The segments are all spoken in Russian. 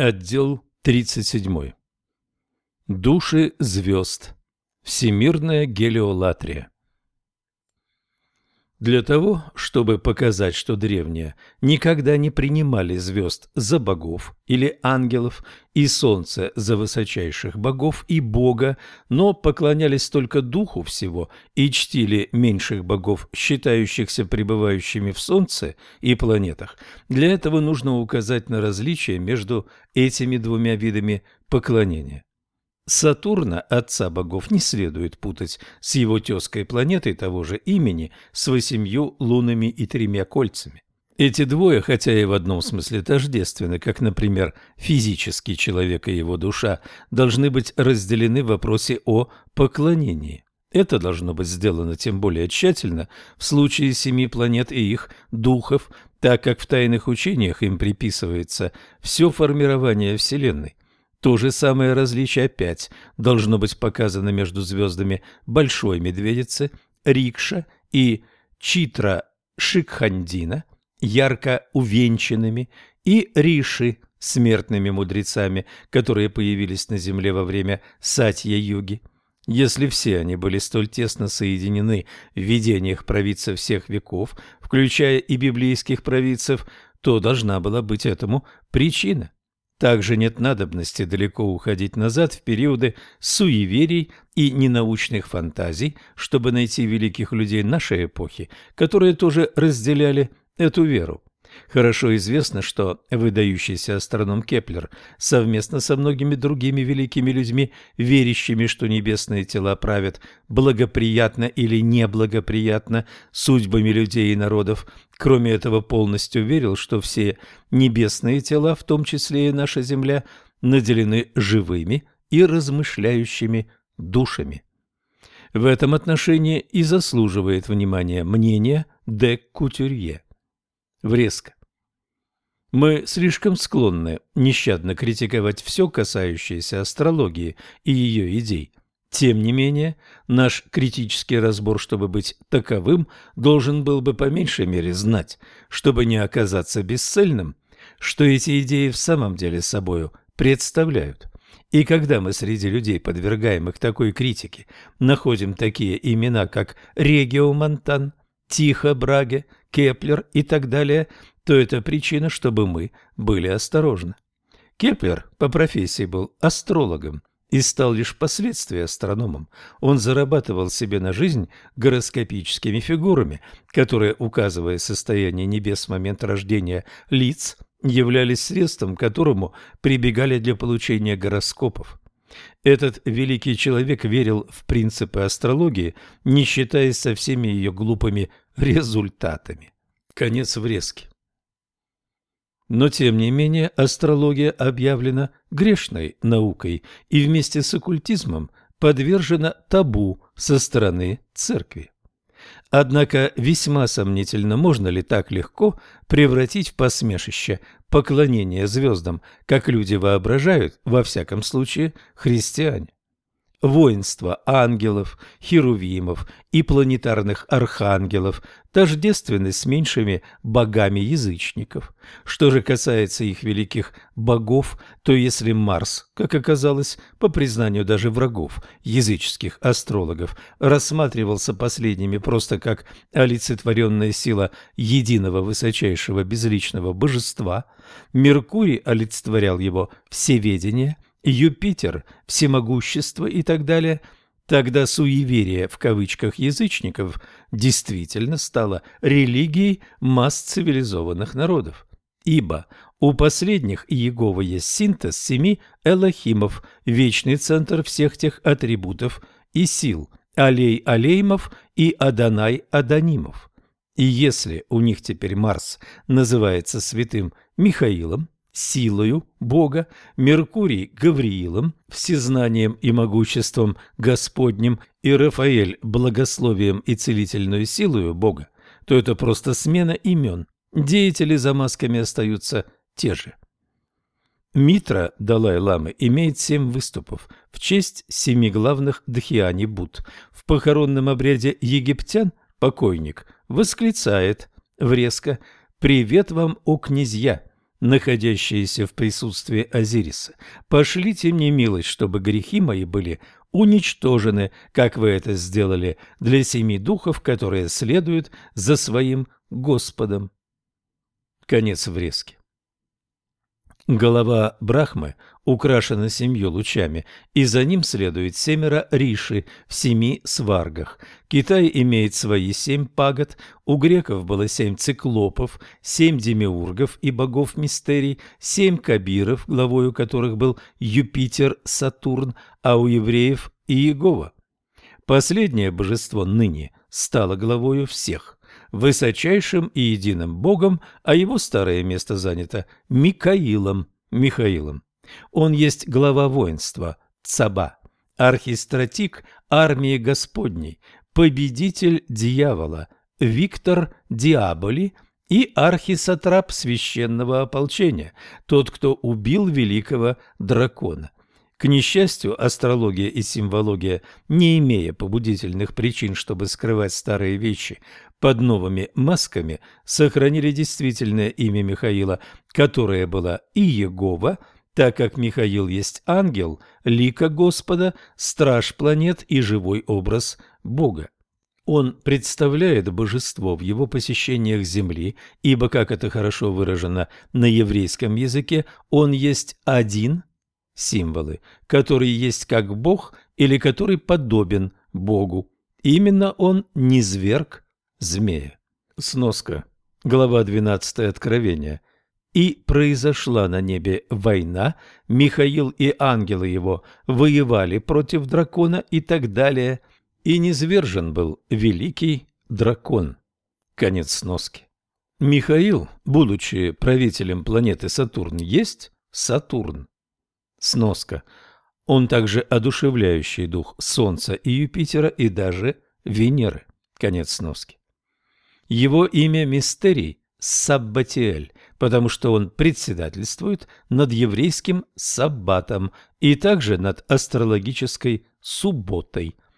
Отдел 37. Души звезд. Всемирная гелиолатрия. Для того, чтобы показать, что древние никогда не принимали звезд за богов или ангелов и солнце за высочайших богов и бога, но поклонялись только духу всего и чтили меньших богов, считающихся пребывающими в солнце и планетах, для этого нужно указать на различие между этими двумя видами поклонения. Сатурна, отца богов, не следует путать с его тезкой планетой того же имени с восемью лунами и тремя кольцами. Эти двое, хотя и в одном смысле тождественны, как, например, физический человек и его душа, должны быть разделены в вопросе о поклонении. Это должно быть сделано тем более тщательно в случае семи планет и их духов, так как в тайных учениях им приписывается все формирование Вселенной. То же самое различие опять должно быть показано между звездами Большой Медведицы, Рикша и Читра Шикхандина, ярко увенчанными, и Риши, смертными мудрецами, которые появились на земле во время Сатья-юги. Если все они были столь тесно соединены в видениях провидцев всех веков, включая и библейских провидцев, то должна была быть этому причина. Также нет надобности далеко уходить назад в периоды суеверий и ненаучных фантазий, чтобы найти великих людей нашей эпохи, которые тоже разделяли эту веру. Хорошо известно, что выдающийся астроном Кеплер совместно со многими другими великими людьми, верящими, что небесные тела правят благоприятно или неблагоприятно судьбами людей и народов, кроме этого полностью верил, что все небесные тела, в том числе и наша Земля, наделены живыми и размышляющими душами. В этом отношении и заслуживает внимания мнение де Кутюрье. Врезка. Мы слишком склонны нещадно критиковать все, касающееся астрологии и ее идей. Тем не менее, наш критический разбор, чтобы быть таковым, должен был бы по меньшей мере знать, чтобы не оказаться бесцельным, что эти идеи в самом деле собою представляют. И когда мы среди людей, подвергаемых такой критике, находим такие имена, как Регио Монтан, Тихо Браге, Кеплер и так далее, то это причина, чтобы мы были осторожны. Кеплер по профессии был астрологом и стал лишь впоследствии астрономом. Он зарабатывал себе на жизнь гороскопическими фигурами, которые, указывая состояние небес в момент рождения лиц, являлись средством, к которому прибегали для получения гороскопов. Этот великий человек верил в принципы астрологии, не считаясь со всеми ее глупыми результатами. Конец врезки. Но, тем не менее, астрология объявлена грешной наукой и вместе с оккультизмом подвержена табу со стороны церкви. Однако весьма сомнительно, можно ли так легко превратить в посмешище поклонение звездам, как люди воображают, во всяком случае, христиане воинство ангелов, херувимов и планетарных архангелов тождественны с меньшими богами язычников. Что же касается их великих богов, то если Марс, как оказалось, по признанию даже врагов языческих астрологов, рассматривался последними просто как олицетворенная сила единого высочайшего безличного божества, Меркурий олицетворял его всеведение – Юпитер, всемогущество и так далее, тогда суеверие в кавычках язычников действительно стало религией масс цивилизованных народов. Ибо у последних Иегова есть синтез семи элохимов, вечный центр всех тех атрибутов и сил, алей алеймов и адонай аданимов. И если у них теперь Марс называется святым Михаилом, силою Бога, Меркурий – Гавриилом, всезнанием и могуществом Господним и Рафаэль – благословием и целительную силою Бога, то это просто смена имен. Деятели за масками остаются те же. Митра Далай-ламы имеет семь выступов в честь семи главных дхьяни Буд. В похоронном обряде египтян покойник восклицает врезко «Привет вам, о князья!» Находящиеся в присутствии Азириса, пошлите мне милость, чтобы грехи мои были уничтожены, как вы это сделали для семи духов, которые следуют за своим Господом. Конец врезки. Голова Брахмы украшена семью лучами, и за ним следует семеро риши в семи сваргах. Китай имеет свои семь пагод, у греков было семь циклопов, семь демиургов и богов мистерий, семь кабиров, главою которых был Юпитер, Сатурн, а у евреев – Иегова. Последнее божество ныне стало главою всех высочайшим и единым богом, а его старое место занято Микаилом, Михаилом. Он есть глава воинства, Цаба, архистратик армии Господней, победитель дьявола, Виктор Диаболи и архисатрап священного ополчения, тот, кто убил великого дракона. К несчастью, астрология и симвология, не имея побудительных причин, чтобы скрывать старые вещи под новыми масками, сохранили действительное имя Михаила, которое было Иегова, так как Михаил есть ангел, лика Господа, страж планет и живой образ Бога. Он представляет божество в его посещениях Земли, ибо, как это хорошо выражено на еврейском языке, он есть один символы, который есть как Бог или который подобен Богу. Именно он не зверг змея. Сноска. Глава 12 Откровения. И произошла на небе война, Михаил и ангелы его воевали против дракона и так далее, и низвержен был великий дракон. Конец сноски. Михаил, будучи правителем планеты Сатурн, есть Сатурн. Сноска. Он также одушевляющий дух Солнца и Юпитера и даже Венеры. Конец сноски. Его имя Мистерий Саббатиэль, потому что он председательствует над еврейским саббатом и также над астрологической субботой –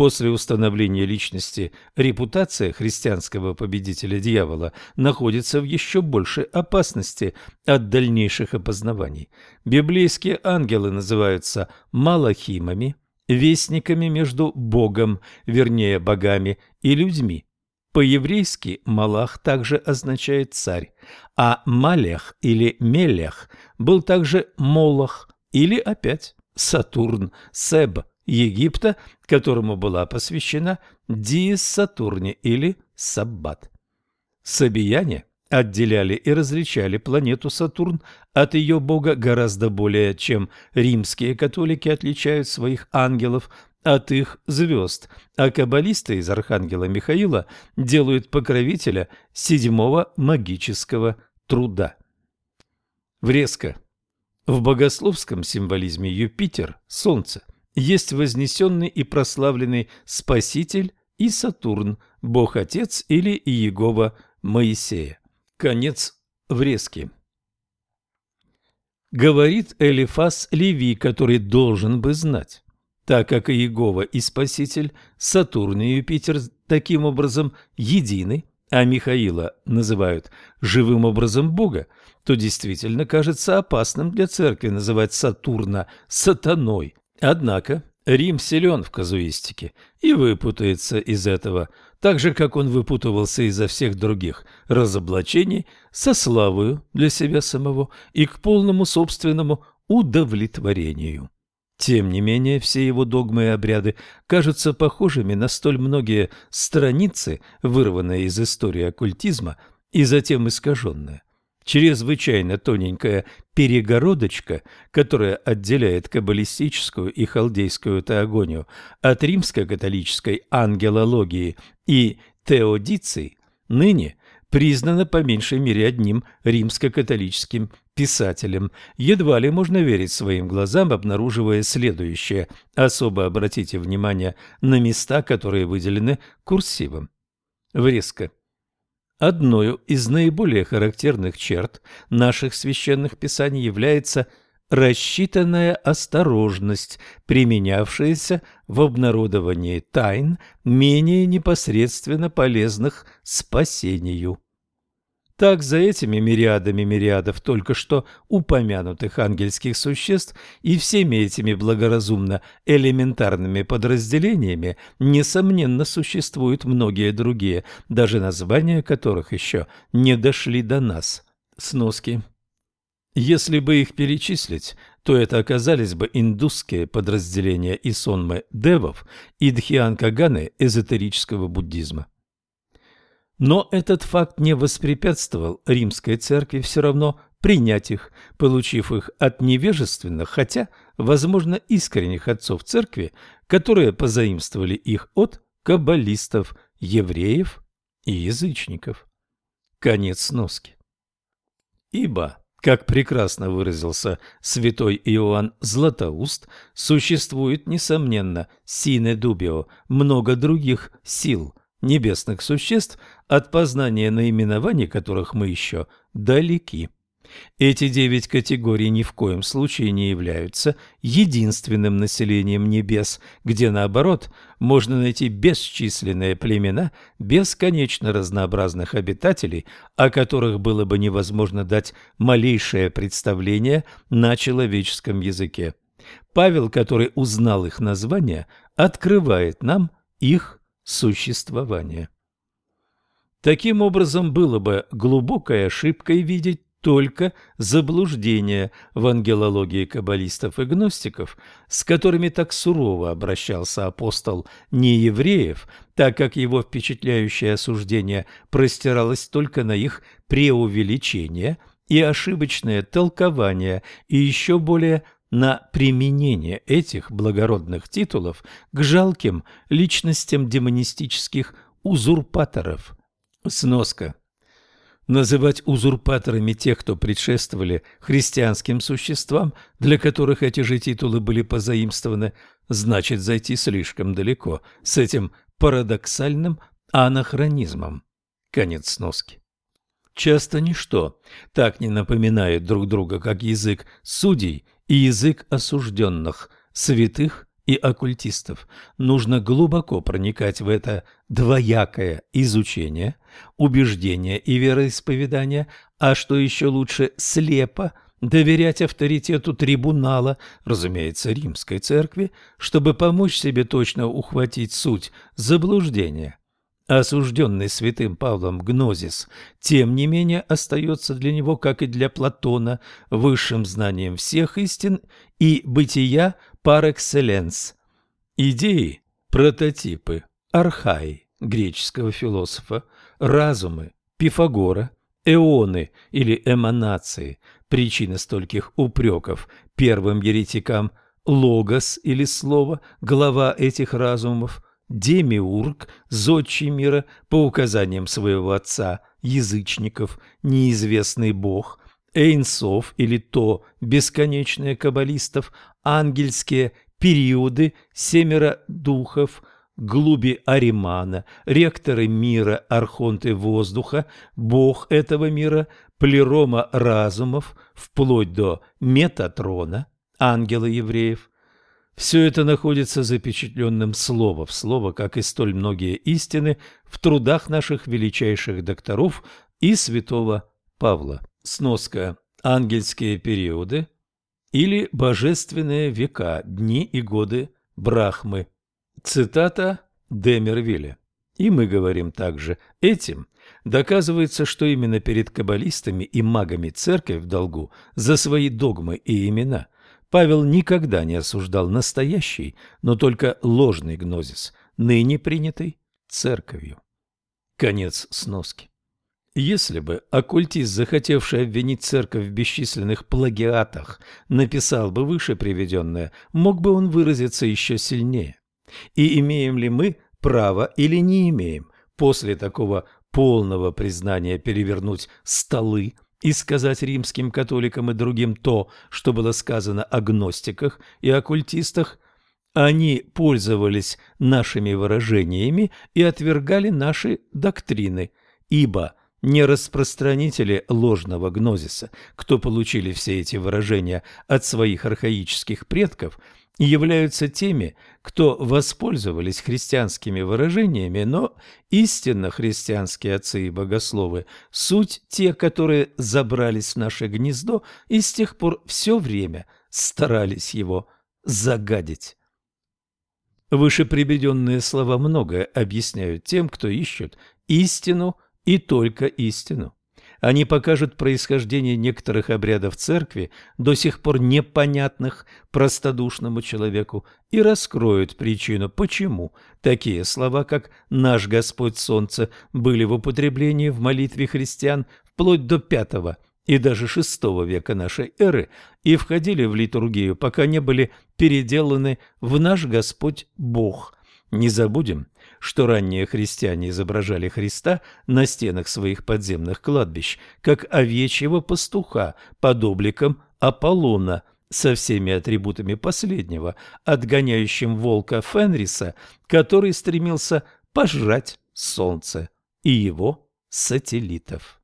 После установления личности репутация христианского победителя дьявола находится в еще большей опасности от дальнейших опознаваний. Библейские ангелы называются малахимами, вестниками между Богом, вернее богами, и людьми. По-еврейски «малах» также означает «царь», а «малех» или «мелех» был также «молох» или опять «Сатурн», «Себ», Египта, которому была посвящена Диес Сатурни или Саббат. Сабияне отделяли и различали планету Сатурн от ее бога гораздо более, чем римские католики отличают своих ангелов от их звезд, а каббалисты из архангела Михаила делают покровителя седьмого магического труда. Врезка. В богословском символизме Юпитер – Солнце – есть вознесенный и прославленный Спаситель и Сатурн, Бог-Отец или Иегова Моисея. Конец врезки. Говорит Элифас Леви, который должен бы знать. Так как Иегова и Спаситель, Сатурн и Юпитер таким образом едины, а Михаила называют живым образом Бога, то действительно кажется опасным для церкви называть Сатурна сатаной, Однако Рим силен в казуистике и выпутается из этого, так же, как он выпутывался изо всех других разоблачений со славою для себя самого и к полному собственному удовлетворению. Тем не менее, все его догмы и обряды кажутся похожими на столь многие страницы, вырванные из истории оккультизма и затем искаженные. Чрезвычайно тоненькая перегородочка, которая отделяет каббалистическую и халдейскую теогонию от римско-католической ангелологии и теодиций, ныне признана по меньшей мере одним римско-католическим писателем. Едва ли можно верить своим глазам, обнаруживая следующее. Особо обратите внимание на места, которые выделены курсивом. Врезка. Одною из наиболее характерных черт наших священных писаний является рассчитанная осторожность, применявшаяся в обнародовании тайн, менее непосредственно полезных спасению. Так за этими мириадами мириадов только что упомянутых ангельских существ и всеми этими благоразумно элементарными подразделениями, несомненно, существуют многие другие, даже названия которых еще не дошли до нас. Сноски. Если бы их перечислить, то это оказались бы индусские подразделения Исонмы девов и Дхианкаганы эзотерического буддизма. Но этот факт не воспрепятствовал римской церкви все равно принять их, получив их от невежественных, хотя, возможно, искренних отцов церкви, которые позаимствовали их от каббалистов, евреев и язычников. Конец сноски. Ибо, как прекрасно выразился святой Иоанн Златоуст, существует, несомненно, сине дубио, много других сил – небесных существ, от познания наименований которых мы еще далеки. Эти девять категорий ни в коем случае не являются единственным населением небес, где, наоборот, можно найти бесчисленные племена бесконечно разнообразных обитателей, о которых было бы невозможно дать малейшее представление на человеческом языке. Павел, который узнал их названия, открывает нам их существования. Таким образом, было бы глубокой ошибкой видеть только заблуждения в ангелологии каббалистов и гностиков, с которыми так сурово обращался апостол неевреев, так как его впечатляющее осуждение простиралось только на их преувеличение и ошибочное толкование и еще более на применение этих благородных титулов к жалким личностям демонистических узурпаторов. Сноска. Называть узурпаторами тех, кто предшествовали христианским существам, для которых эти же титулы были позаимствованы, значит зайти слишком далеко с этим парадоксальным анахронизмом. Конец сноски. Часто ничто так не напоминает друг друга, как язык судей и язык осужденных, святых и оккультистов. Нужно глубоко проникать в это двоякое изучение, убеждение и вероисповедание, а что еще лучше, слепо доверять авторитету трибунала, разумеется, римской церкви, чтобы помочь себе точно ухватить суть заблуждения осужденный святым Павлом гнозис, тем не менее остается для него, как и для Платона, высшим знанием всех истин и бытия par excellence. Идеи, прототипы, архаи греческого философа, разумы, Пифагора, эоны или эманации, причина стольких упреков первым еретикам, логос или слово, глава этих разумов – Демиург, зодчий мира, по указаниям своего отца, язычников, неизвестный бог, Эйнсов или то, бесконечные каббалистов, ангельские периоды, семеро духов, глуби Аримана, ректоры мира, архонты воздуха, бог этого мира, плерома разумов, вплоть до Метатрона, ангела евреев, все это находится запечатленным слово в слово, как и столь многие истины в трудах наших величайших докторов и святого Павла. Сноска «Ангельские периоды» или «Божественные века, дни и годы Брахмы». Цитата Демервилля. И мы говорим также этим доказывается, что именно перед каббалистами и магами церковь в долгу за свои догмы и имена – Павел никогда не осуждал настоящий, но только ложный гнозис, ныне принятый церковью. Конец сноски. Если бы оккультист, захотевший обвинить церковь в бесчисленных плагиатах, написал бы выше приведенное, мог бы он выразиться еще сильнее. И имеем ли мы право или не имеем после такого полного признания перевернуть столы, и сказать римским католикам и другим то, что было сказано о гностиках и оккультистах, они пользовались нашими выражениями и отвергали наши доктрины, ибо не распространители ложного гнозиса, кто получили все эти выражения от своих архаических предков, являются теми, кто воспользовались христианскими выражениями, но истинно христианские отцы и богословы – суть те, которые забрались в наше гнездо и с тех пор все время старались его загадить. Выше приведенные слова многое объясняют тем, кто ищет истину и только истину. Они покажут происхождение некоторых обрядов церкви, до сих пор непонятных простодушному человеку, и раскроют причину, почему такие слова, как «наш Господь Солнце», были в употреблении в молитве христиан вплоть до V и даже VI века нашей эры и входили в литургию, пока не были переделаны в «наш Господь Бог». Не забудем, что ранние христиане изображали Христа на стенах своих подземных кладбищ, как овечьего пастуха под обликом Аполлона со всеми атрибутами последнего, отгоняющим волка Фенриса, который стремился пожрать солнце и его сателлитов.